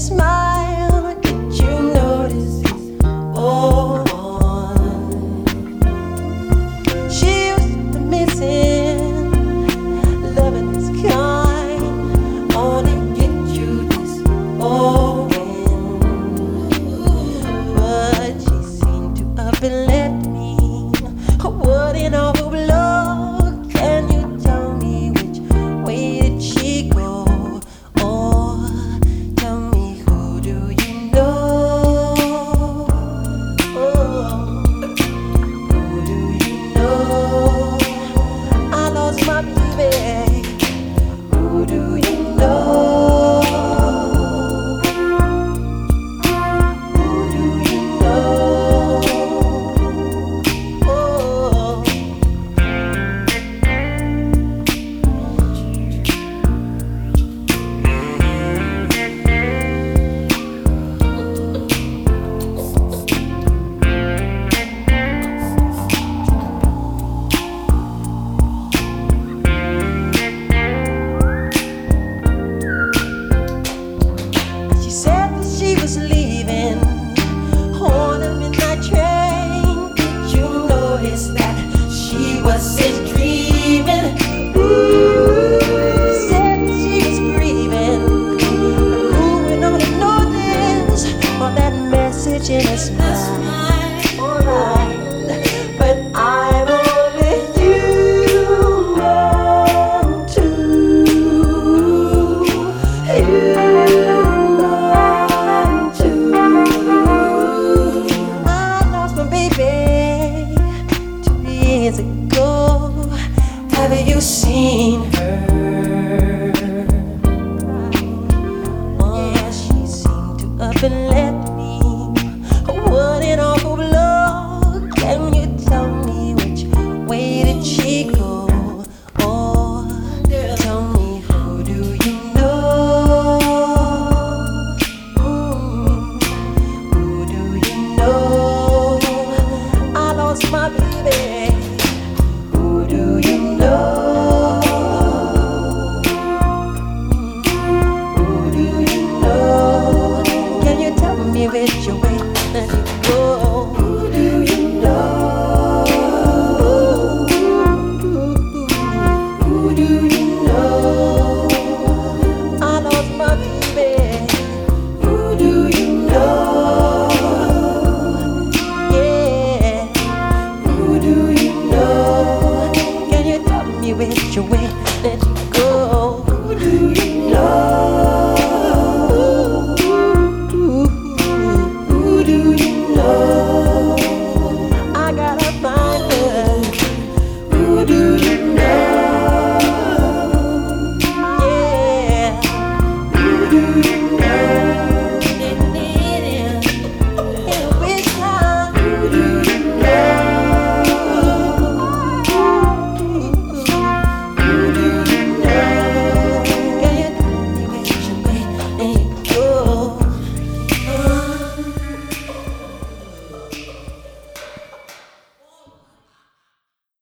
up in notice that